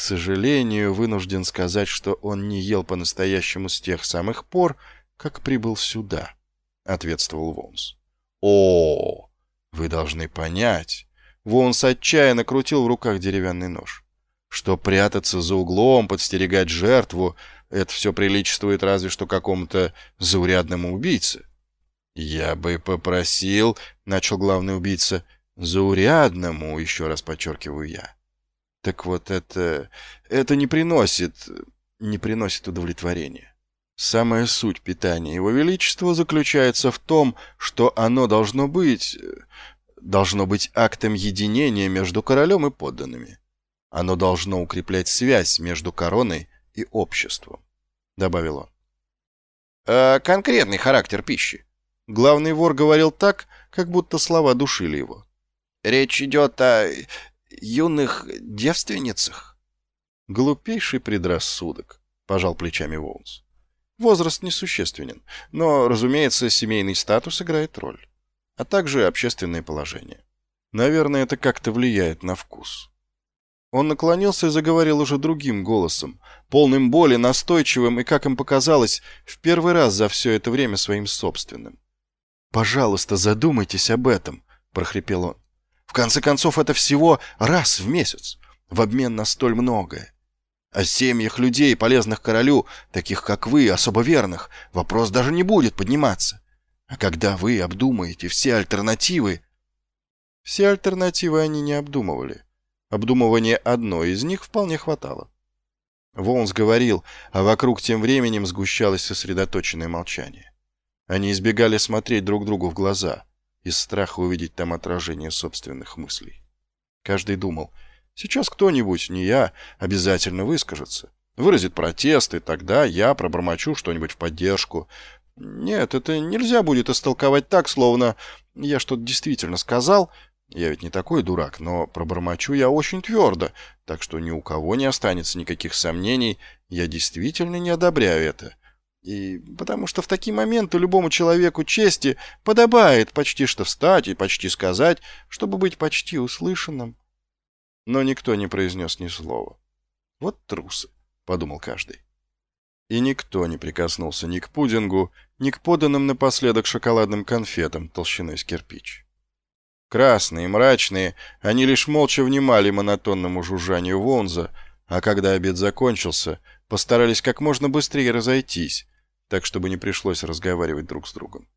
сожалению, вынужден сказать, что он не ел по-настоящему с тех самых пор, как прибыл сюда, — ответствовал Вонс. О, вы должны понять. Вонс отчаянно крутил в руках деревянный нож. Что прятаться за углом, подстерегать жертву — это все приличествует разве что какому-то заурядному убийце. «Я бы попросил», — начал главный убийца, — «заурядному», — еще раз подчеркиваю я. Так вот, это... это не приносит... не приносит удовлетворения. Самая суть питания Его Величества заключается в том, что оно должно быть... должно быть актом единения между королем и подданными. Оно должно укреплять связь между короной и обществом, — добавил он. А конкретный характер пищи. Главный вор говорил так, как будто слова душили его. Речь идет о юных девственницах? Глупейший предрассудок, пожал плечами Волнс. Возраст несущественен, но, разумеется, семейный статус играет роль, а также общественное положение. Наверное, это как-то влияет на вкус. Он наклонился и заговорил уже другим голосом, полным боли, настойчивым и, как им показалось, в первый раз за все это время своим собственным. «Пожалуйста, задумайтесь об этом», — прохрипел он. В конце концов, это всего раз в месяц, в обмен на столь многое. О семьях людей, полезных королю, таких как вы, особо верных, вопрос даже не будет подниматься. А когда вы обдумаете все альтернативы... Все альтернативы они не обдумывали. Обдумывание одной из них вполне хватало. Волнс говорил, а вокруг тем временем сгущалось сосредоточенное молчание. Они избегали смотреть друг другу в глаза — из страха увидеть там отражение собственных мыслей. Каждый думал, сейчас кто-нибудь, не я, обязательно выскажется, выразит протест, и тогда я пробормочу что-нибудь в поддержку. Нет, это нельзя будет истолковать так, словно я что-то действительно сказал, я ведь не такой дурак, но пробормочу я очень твердо, так что ни у кого не останется никаких сомнений, я действительно не одобряю это. И потому что в такие моменты любому человеку чести подобает почти что встать и почти сказать, чтобы быть почти услышанным. Но никто не произнес ни слова. Вот трусы, — подумал каждый. И никто не прикоснулся ни к пудингу, ни к поданным напоследок шоколадным конфетам толщиной с кирпич. Красные, мрачные, они лишь молча внимали монотонному жужжанию Вонза, а когда обед закончился, постарались как можно быстрее разойтись, так чтобы не пришлось разговаривать друг с другом.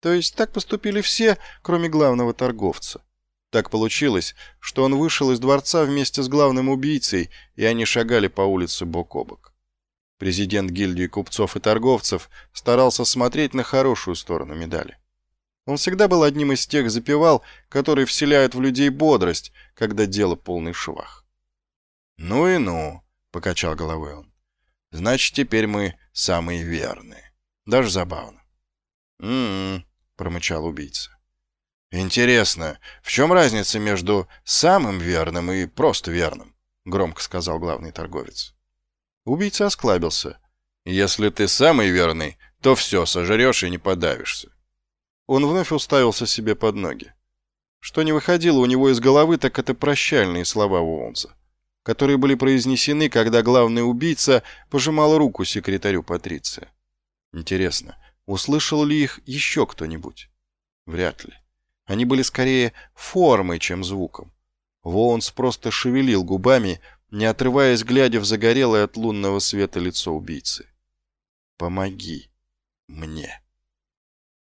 То есть так поступили все, кроме главного торговца. Так получилось, что он вышел из дворца вместе с главным убийцей, и они шагали по улице бок о бок. Президент гильдии купцов и торговцев старался смотреть на хорошую сторону медали. Он всегда был одним из тех запевал, которые вселяют в людей бодрость, когда дело полный швах. «Ну и ну», — покачал головой он. Значит, теперь мы самые верные. Даже забавно. «М-м-м», промычал убийца. «Интересно, в чем разница между самым верным и просто верным?» — громко сказал главный торговец. Убийца осклабился. «Если ты самый верный, то все, сожрешь и не подавишься». Он вновь уставился себе под ноги. Что не выходило у него из головы, так это прощальные слова Уолмса которые были произнесены, когда главный убийца пожимал руку секретарю Патриция. Интересно, услышал ли их еще кто-нибудь? Вряд ли. Они были скорее формой, чем звуком. Воунс просто шевелил губами, не отрываясь, глядя в загорелое от лунного света лицо убийцы. «Помоги мне».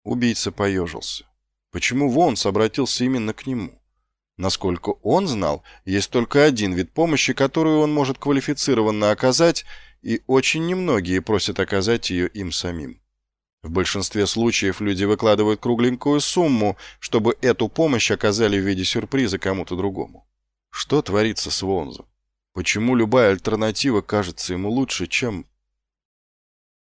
Убийца поежился. Почему Вонс обратился именно к нему? Насколько он знал, есть только один вид помощи, которую он может квалифицированно оказать, и очень немногие просят оказать ее им самим. В большинстве случаев люди выкладывают кругленькую сумму, чтобы эту помощь оказали в виде сюрприза кому-то другому. Что творится с Вонзом? Почему любая альтернатива кажется ему лучше, чем